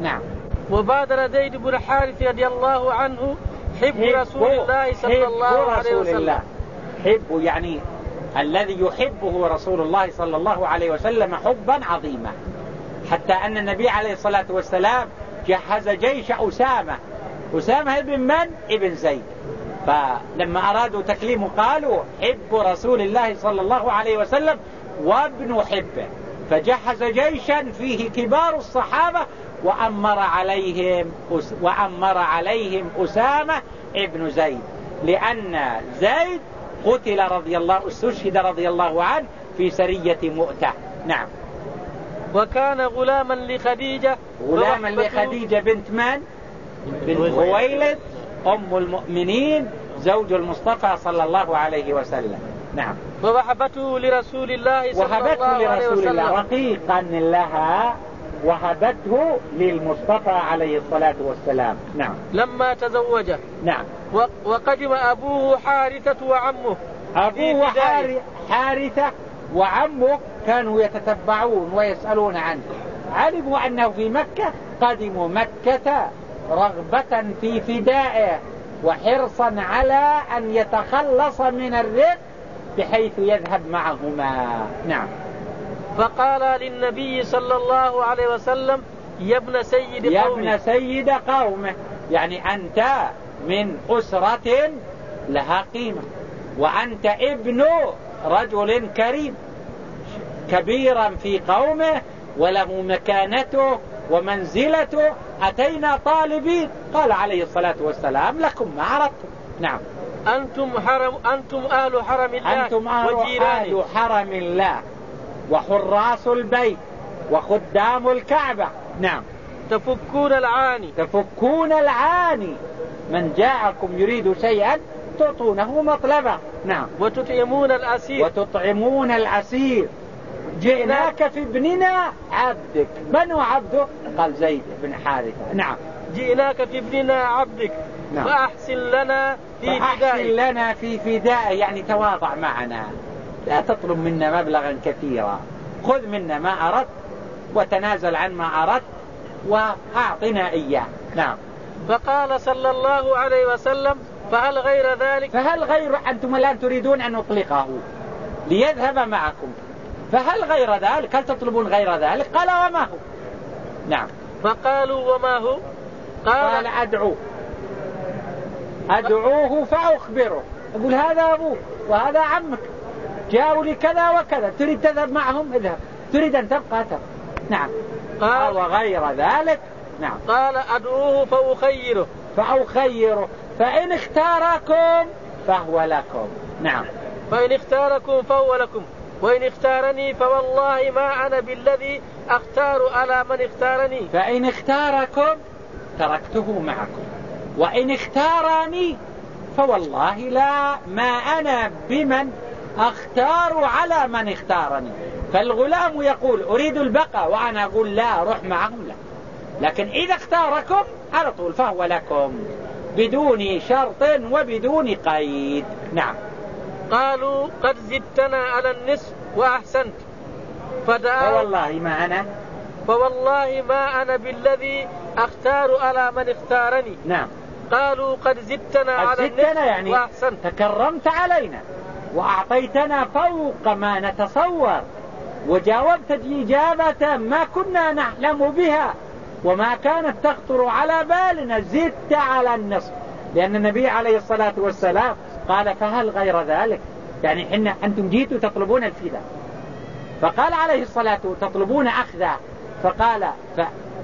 نعم. وبادر زيد بن حارث رضي الله عنه حب رسول الله صلى الله عليه وسلم. الله. حب يعني الذي يحبه رسول الله صلى الله عليه وسلم حبا عظيما. حتى أن النبي عليه الصلاة والسلام جهز جيش أسامة. أسامة ابن من؟ ابن زيد. فلما أرادوا تكليمه قالوا حب رسول الله صلى الله عليه وسلم وابن حبه. فجهز جيشا فيه كبار الصحابة وأمر عليهم وأمر عليهم أسامة ابن زيد لأن زيد قتل رضي الله استشهد رضي الله عنه في سرية مؤتة. نعم. وكان غلاما لخديجة. غلاما لخديجة بنت من؟ بنت خويلد أم المؤمنين زوج المصطفى صلى الله عليه وسلم. نعم. ووهبته لرسول الله صلى الله عليه وسلم الله. رقيقا لها وهبته للمصطفى عليه الصلاة والسلام. نعم. لما تزوجه. نعم. وقدم أبوه حارثة وعمه. أبوه حارثة وعمه كانوا يتتبعون ويسألون عنه. علموا أنه في مكة قدموا مكة رغبة في فدائه وحرصا على أن يتخلص من الرق بحيث يذهب معهما. نعم. فقال للنبي صلى الله عليه وسلم يا ابن سيد قومه يا ابن سيد قومه. يعني أنت من أسرة لها قيمة وأنت ابن رجل كريم كبيرا في قومه وله مكانته ومنزلته. أتينا طالبين؟ قال عليه الصلاة والسلام لكم ما أردتم نعم. أنتم حرم أنتم أهل حرم الله أنتم أهل, أهل حرم الله. وحراس البيت. وخدام الكعبة. نعم. تفكون العاني. تفكون العاني. من جاءكم يريد شيئا تعطونه مطلبه نعم. وتطعمون الأسير. وتطعمون الأسير. جئناك في ابننا عبدك. من هو عبده؟ قال زيد بن حارثة. نعم. جئناك في ابننا عبدك. نعم. فأحسن لنا في فأحسن لنا في فدائه يعني تواضع معنا. لا تطلب منا مبلغا كثيرا. خذ منا ما أردت وتنازل عن ما أردت وأعطنا إياه. نعم. فقال صلى الله عليه وسلم فهل غير ذلك؟ فهل غير أنتم الآن تريدون أن نطلقه؟ ليذهب معكم. فهل غير ذلك؟ هل تطلبون غير ذلك؟ قال وما هو؟ نعم. فقالوا وما هو؟ قال, قال أدعوه أدعوه فأخبره. أقول هذا أبوك وهذا عمك. جاءوا لي كذا وكذا. تريد تذهب معهم؟ اذهب. تريد أن تبقى؟ تبقى. نعم. قال وغير ذلك؟ نعم. قال أدعوه فأخيره. فأخيره. فإن اختاركم فهو لكم. نعم. فإن اختاركم فهو لكم. وإن اختارني فوالله ما أنا بالذي أختار على من اختارني. فإن اختاركم تركته معكم. وإن اختارني فوالله لا ما أنا بمن أختار على من اختارني. فالغلام يقول أريد البقاء وأنا أقول لا روح معهم لا. لكن إذا اختاركم على طول فهو لكم. بدون شرط وبدون قيد. نعم. قالوا قد زدتنا على النصف وأحسنت. فدعا فوالله ما أنا. فوالله ما أنا بالذي أختار على من اختارني. نعم. قالوا قد زدتنا على النصف يعني وأحسنت. تكرمت علينا وأعطيتنا فوق ما نتصور وجاوبت إجابة ما كنا نحلم بها وما كانت تخطر على بالنا زدت على النصف لأن النبي عليه الصلاة والسلام قال فهل غير ذلك؟ يعني حنا أنتم جيتوا تطلبون الفداء فقال عليه الصلاة تطلبون أخذا فقال ف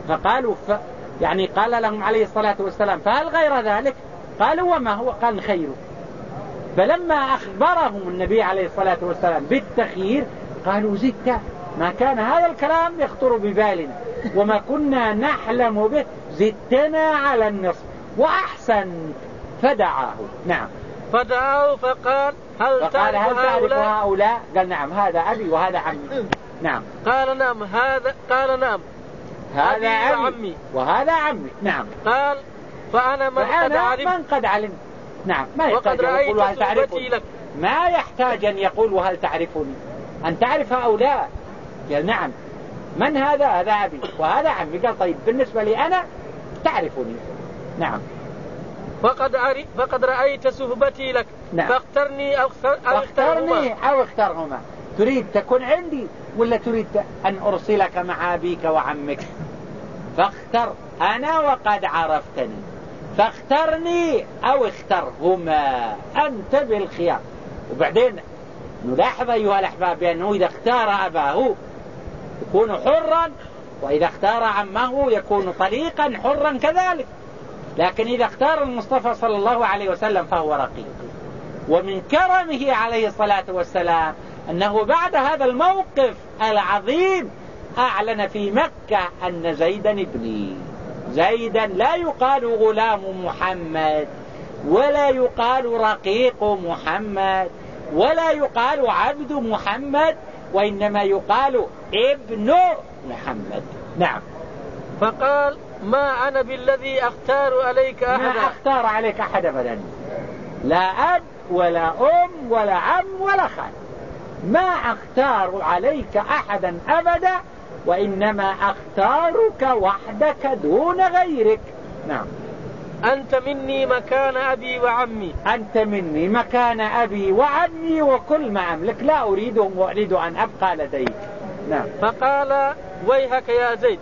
فقالوا ف يعني قال لهم عليه الصلاة والسلام فهل غير ذلك؟ قالوا وما هو؟ قال خير. فلما أخبرهم النبي عليه الصلاة والسلام بالتخيير قالوا زدت ما كان هذا الكلام يخطر ببالنا وما كنا نحلم به زدتنا على النصف وأحسن فدعاه. نعم. فدعاه فقال هل فقال تعرف هل تعرف هؤلاء؟, هؤلاء؟ قال نعم هذا أبي وهذا عمي. نعم قال نعم هذا قال نعم. هذا عمي. وهذا عمي. نعم. قال فأنا من قد علمت. من قد علمت. نعم. ما يحتاج أن يقول هل تعرفني؟ لك. ما يحتاج أن يقول هل تعرفني؟ أن تعرف هؤلاء قال نعم. من هذا؟ هذا أبي. وهذا عمي. قال طيب بالنسبة لي أنا تعرفني. نعم. فقد عرف فقد رأيت صهبتي لك. نعم. فاخترني أو اختر أو اخترني أو اخترهما. تريد تكون عندي ولا تريد أن أرسلك مع أبيك وعمك؟ فاختر أنا وقد عرفتني. فاخترني أو اخترهما. أنت بالخيار. وبعدين نلاحظ أيها الأحباب بأنه إذا اختار أباه يكون حرا وإذا اختار عمه يكون طليقا حرا كذلك. لكن إذا اختار المصطفى صلى الله عليه وسلم فهو رقيق. ومن كرمه عليه الصلاة والسلام أنه بعد هذا الموقف العظيم أعلن في مكة أن زيدا ابني زيدا لا يقال غلام محمد ولا يقال رقيق محمد ولا يقال عبد محمد وإنما يقال ابن محمد. نعم. فقال ما أنا بالذي أختار عليك أحدا؟ ما أختار عليك أحد أبدا. لا أب ولا أم ولا عم ولا خال. ما أختار عليك أحدا أبدا وإنما أختارك وحدك دون غيرك. نعم. أنت مني مكان أبي وعمي. أنت مني مكان أبي وعمي وكل ما أملك. لا أريدهم وأريد أن أبقى لديك. نعم. فقال ويهك يا زيد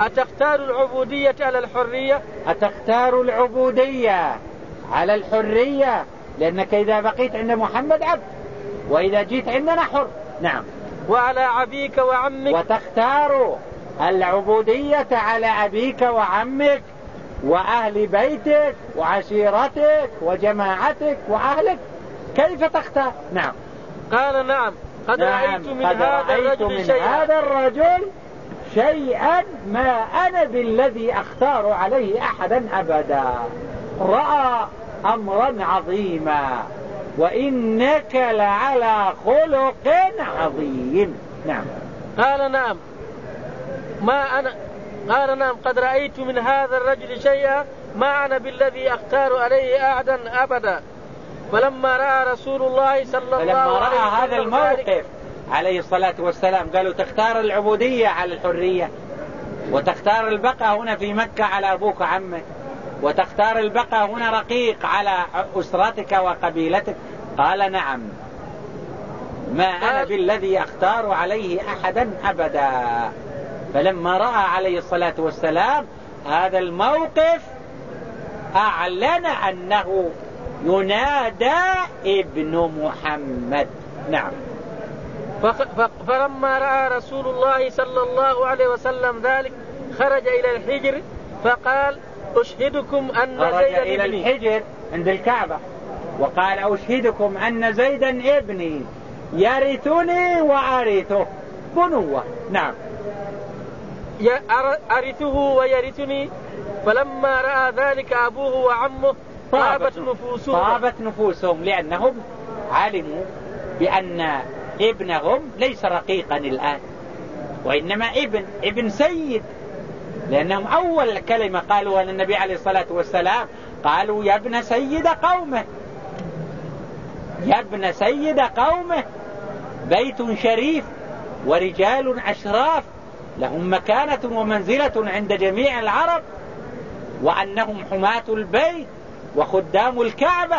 أتختار العبودية على الحرية؟ أتختار العبودية على الحرية؟ لأنك إذا بقيت عند محمد عبد وإذا جيت عندنا حر. نعم. وعلى أبيك وعمك. وتختار العبودية على أبيك وعمك وأهل بيتك وعشيرتك وجماعتك وأهلك. كيف تختار؟ نعم. قال نعم. قد نعم. رأيت من قد هذا رأيت الرجل من شيئا. هذا الرجل شيئا ما أنا بالذي أختار عليه أحدا أبدا. رأى أمرا عظيما. وإنك لعلى خلق عظيم. نعم. قال نعم. ما أنا قال نعم قد رأيت من هذا الرجل شيئا ما أنا بالذي أختار عليه أحدا أبدا. فلما رأى رسول الله صلى الله عليه وسلم رأى هذا الموقف عليه الصلاة والسلام قالوا تختار العبودية على الحرية وتختار البقاء هنا في مكة على أبوك وعمك. وتختار البقاء هنا رقيق على أسرتك وقبيلتك؟ قال نعم. ما أنا بالذي أختار عليه أحدا أبدا. فلما رأى عليه الصلاة والسلام هذا الموقف أعلن أنه ينادى ابن محمد. نعم. فلما رأى رسول الله صلى الله عليه وسلم ذلك خرج إلى الحجر فقال أشهدكم أن زيدا إلى ابني. الحجر عند الكعبة. وقال أشهدكم أن زيدا ابني. يرثني وأرثه. بنوة. نعم. أرثه ويرثني. فلما رأى ذلك أبوه وعمه طابت نفوسهم. طابت نفوسهم. لأنهم علموا بأن ابنهم ليس رقيقا الآن. وإنما ابن ابن سيد. لأنهم أول كلمة قالوا للنبي عليه الصلاة والسلام قالوا يا ابن سيد قومه. يا ابن سيد قومه. بيت شريف ورجال أشراف. لهم مكانة ومنزلة عند جميع العرب. وأنهم حماة البيت وخدام الكعبة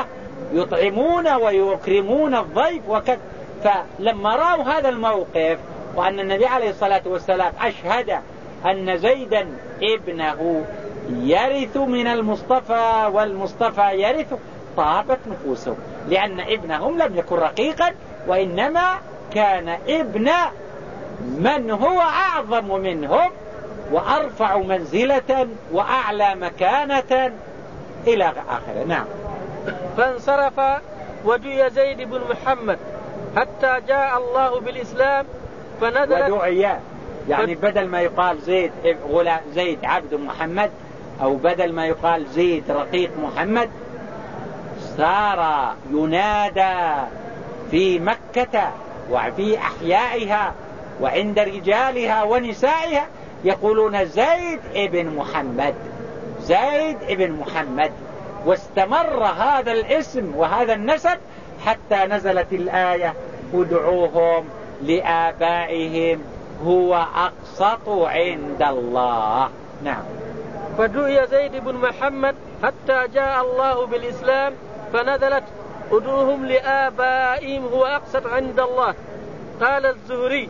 يطعمون ويكرمون الضيف وكذا. فلما رأوا هذا الموقف وأن النبي عليه الصلاة والسلام أشهد أن زيدا ابنه يرث من المصطفى والمصطفى يرث طابت نفوسهم لأن ابنهم لم يكن رقيقا وإنما كان ابن من هو أعظم منهم وأرفع منزلة وأعلى مكانة إلى آخره نعم. فانصرف ودعي زيد بن محمد حتى جاء الله بالإسلام فنزلت ودعي يعني بدل ما يقال زيد غلام زيد عبد محمد أو بدل ما يقال زيد رقيق محمد صار ينادى في مكة وفي أحيائها وعند رجالها ونسائها يقولون زيد ابن محمد زيد ابن محمد. واستمر هذا الاسم وهذا النسب حتى نزلت الآية ادعوهم لآبائهم هو أقسط عند الله. نعم. فدعي زيد بن محمد حتى جاء الله بالإسلام فنزلت ادعوهم لآبائهم هو أقسط عند الله. قال الزهري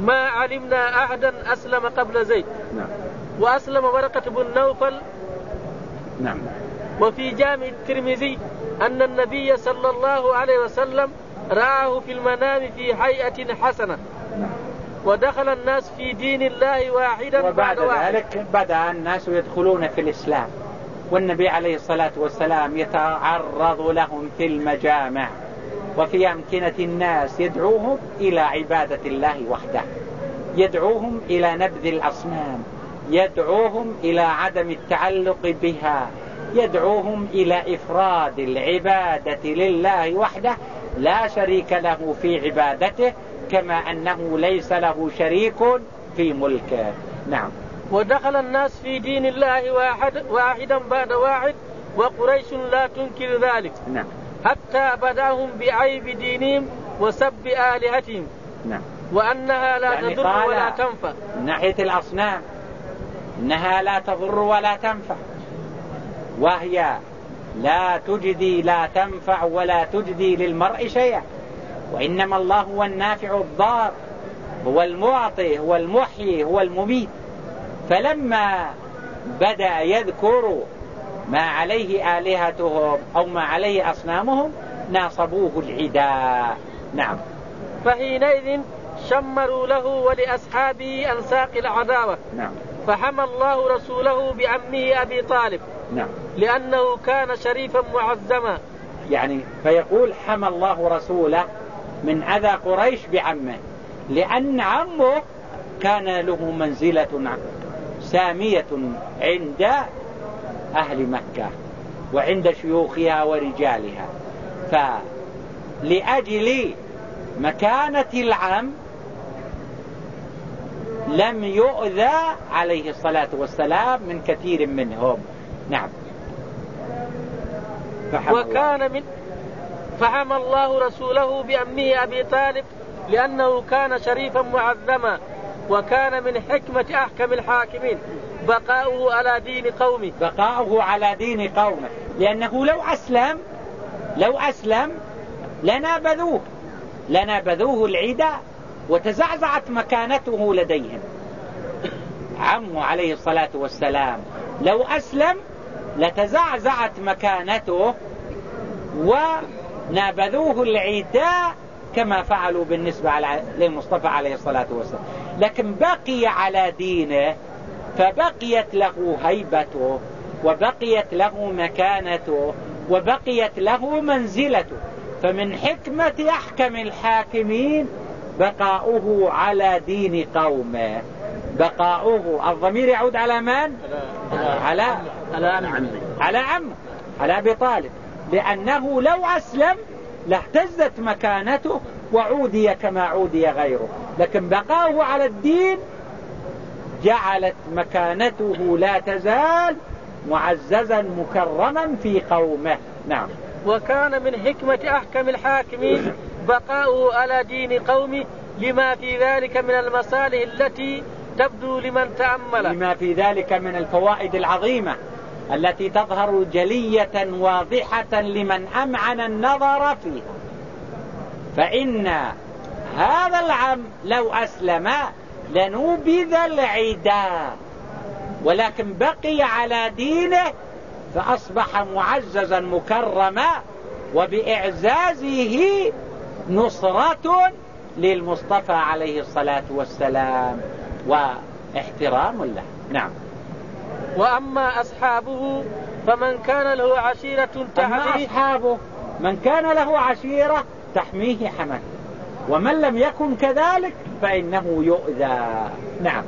ما علمنا أحدا أسلم قبل زيد. نعم. وأسلم ورقة بن نوفل. نعم. وفي جامع الترمذي أن النبي صلى الله عليه وسلم رآه في المنام في هيئة حسنة. ودخل الناس في دين الله واحدا وبعد ذلك بدأ الناس يدخلون في الإسلام. والنبي عليه الصلاة والسلام يتعرض لهم في المجامع وفي أمكنة الناس يدعوهم إلى عبادة الله وحده. يدعوهم إلى نبذ الأصنام يدعوهم إلى عدم التعلق بها يدعوهم إلى إفراد العبادة لله وحده. لا شريك له في عبادته كما أنه ليس له شريك في ملكه. نعم. ودخل الناس في دين الله واحد واحدا بعد واحد وقريش لا تنكر ذلك. نعم. حتى بدأهم بعيب دينهم وسب آلهتهم. نعم. وأنها لا يعني تضر ولا تنفع. من ناحية الأصنام إنها لا تضر ولا تنفع. وهي لا تجدي لا تنفع ولا تجدي للمرء شيئا. وإنما الله هو النافع الضار هو المعطي هو المحيي هو المميت. فلما بدأ يذكر ما عليه آلهتهم أو ما عليه أصنامهم ناصبوه العداء نعم. فحينئذ شمروا له ولأصحابه أنساق العداوة. نعم. فحمى الله رسوله بعمه أبي طالب. نعم. لأنه كان شريفا معزما يعني فيقول حمى الله رسوله من أذى قريش بعمه. لأن عمه كان له منزلة سامية عند أهل مكة وعند شيوخها ورجالها. فلأجل مكانة العم لم يؤذى عليه الصلاة والسلام من كثير منهم. نعم. وكان من فحمى الله رسوله بأمه أبي طالب لأنه كان شريفا معظما وكان من حكمة أحكم الحاكمين. بقاؤه على دين قومه. بقاؤه على دين قومه. لأنه لو أسلم لو أسلم لنابذوه. لنابذوه العدا وتزعزعت مكانته لديهم. عمه عليه الصلاة والسلام. لو أسلم لتزعزعت مكانته ونابذوه العداء كما فعلوا بالنسبة للمصطفى عليه الصلاة والسلام. لكن بقي على دينه فبقيت له هيبته وبقيت له مكانته وبقيت له منزلته. فمن حكمة أحكم الحاكمين بقاؤه على دين قومه. بقاؤه الضمير يعود على من؟ على على عمه. على عمه على أبي طالب. لأنه لو أسلم لاهتزت مكانته وعودي كما عودي غيره. لكن بقاؤه على الدين جعلت مكانته لا تزال معززا مكرما في قومه. نعم. وكان من حكمة أحكم الحاكمين بقاؤه على دين قومه لما في ذلك من المصالح التي تبدو لمن تأمل. لما في ذلك من الفوائد العظيمة. التي تظهر جلية واضحة لمن أمعن النظر فيها. فإن هذا العم لو أسلم لنوبذ العداء ولكن بقي على دينه فأصبح معززا مكرما وبإعزازه نصرة للمصطفى عليه الصلاة والسلام واحترام له. نعم. وأما أصحابه فمن كان له عشيرة تحميه أصحابه من كان له عشيرة تحميه حمل. ومن لم يكن كذلك فإنه يؤذى. نعم.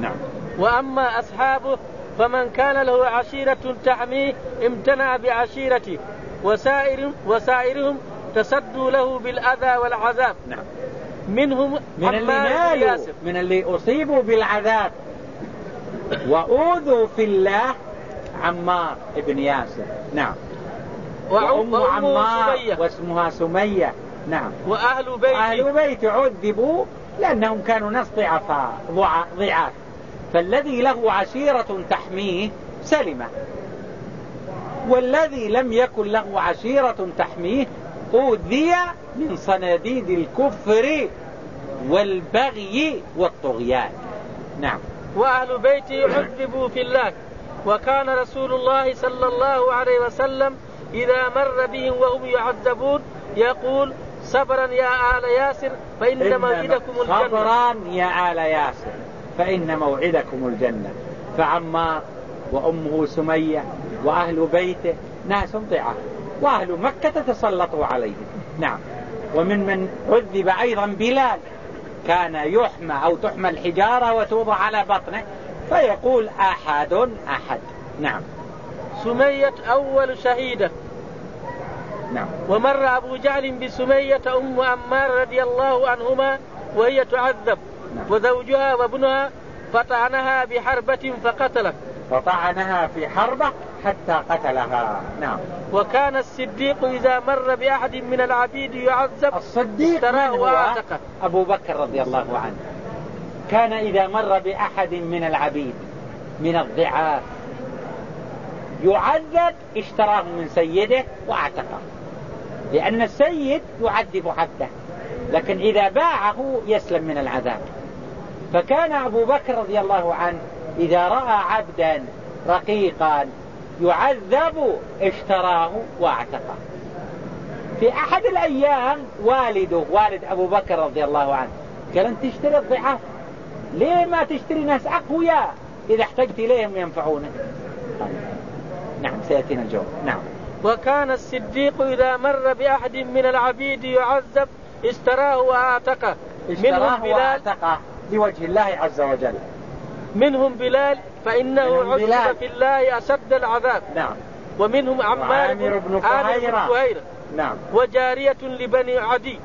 نعم. وأما أصحابه فمن كان له عشيرة تحميه امتنع بعشيرته. وسائر وسائرهم تصدوا له بالأذى والعذاب. نعم. منهم من اللي نالوا من اللي أصيبوا بالعذاب. وأوذوا في الله عمار بن ياسر. نعم. وأم عمار واسمها سمية. نعم. وأهل بيت أهل بيت عذبوا لأنهم كانوا ناس ضعفاء ضعاف. فالذي له عشيرة تحميه سلمة. والذي لم يكن له عشيرة تحميه أوذي من صناديد الكفر والبغي والطغيان. نعم. وأهل بيتي عذبوا في الله. وكان رسول الله صلى الله عليه وسلم إذا مر بهم وهم يعذبون يقول صبرا يا آل ياسر فإن موعدكم الجنة. صبرا يا آل ياسر فإن موعدكم الجنة. فعمار وأمه سمية وأهل بيته ناس ضعاف وأهل مكة تسلطوا عليهم نعم. ومن من عذب أيضا بلال. كان يحمى أو تحمى الحجارة وتوضع على بطنه. فيقول أحد أحد. نعم. سمية أول شهيدة. نعم. ومر أبو جهل بسمية أم أمار رضي الله عنهما وهي تعذب. نعم. وزوجها وابنها فطعنها بحربة فقتلت. فطعنها في حربة حتى قتلها. نعم. وكان الصديق إذا مر بأحد من العبيد يعذب الصديق تراه أبو بكر رضي الله عنه. كان إذا مر بأحد من العبيد من الضعاف يعذب اشتراه من سيده وأعتقه. لأن السيد يعذب عبده لكن إذا باعه يسلم من العذاب. فكان أبو بكر رضي الله عنه إذا رأى عبدا رقيقا يعذب اشتراه واعتقه. في أحد الأيام والده والد أبو بكر رضي الله عنه قال أنت تشتري الضعاف ليه ما تشتري ناس أقوياء؟ إذا احتجت إليهم ينفعونك نعم سيأتينا الجواب. نعم. وكان الصديق إذا مر بأحد من العبيد يعذب اشتراه وأعتقه. بلال. وأعتقه لوجه الله عز وجل. منهم بلال فإنه عذب في الله أشد العذاب. نعم. ومنهم عمار بن, بن فهيرة نعم. وجارية لبني عدي.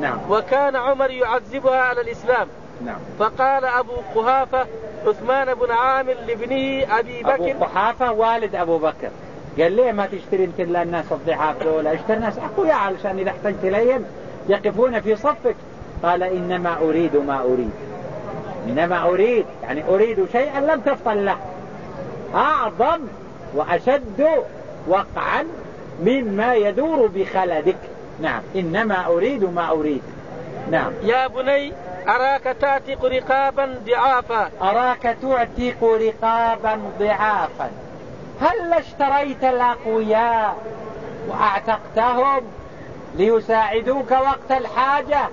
نعم. وكان عمر يعذبها على الإسلام. نعم. فقال أبو قحافة عثمان بن عامر لابنه أبي بكر. أبو قحافة والد أبو بكر. قال ليه ما تشتري انت الا الناس الضعاف دول؟ أشتري ناس. اقوياء علشان إذا احتجت إليهم يقفون في صفك. قال إنما أريد ما أريد. إنما أريد يعني أريد شيئا لم تفطن له. أعظم وأشد وقعا مما يدور بخلدك. نعم إنما أريد ما أريد. نعم. يا بني أراك تعتق رقابا ضعافا؟ أراك تعتق رقابا ضعافا. هل اشتريت الأقوياء وأعتقتهم ليساعدوك وقت الحاجة؟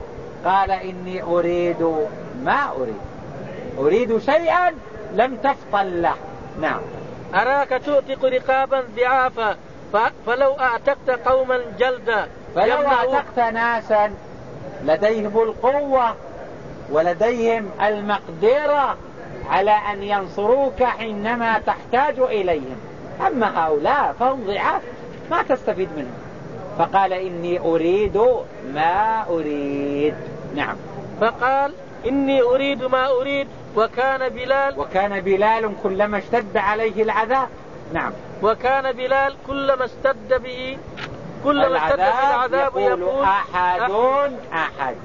قال إني أريد ما أريد. أريد شيئا لم تفطن له. نعم. أراك تؤتق رقابا ضعافا فلو أعتقت قوما جلدا. فلو أعتقت ناسا لديهم القوة ولديهم المقدرة على أن ينصروك حينما تحتاج إليهم. أما هؤلاء فهم ضعاف ما تستفيد منهم. فقال إني أريد ما أريد. نعم. فقال إني أريد ما أريد وكان بلال وكان بلال كلما اشتد عليه العذاب. نعم. وكان بلال كلما اشتد به كلما اشتد به العذاب يقول, يقول أحد أحد.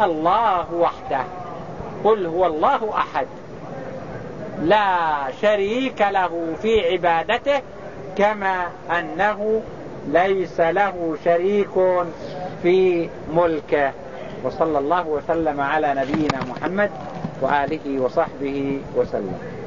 الله وحده. قل هو الله أحد. لا شريك له في عبادته كما أنه ليس له شريك في ملكه. وصلى الله وسلم على نبينا محمد. وآله وصحبه وسلم.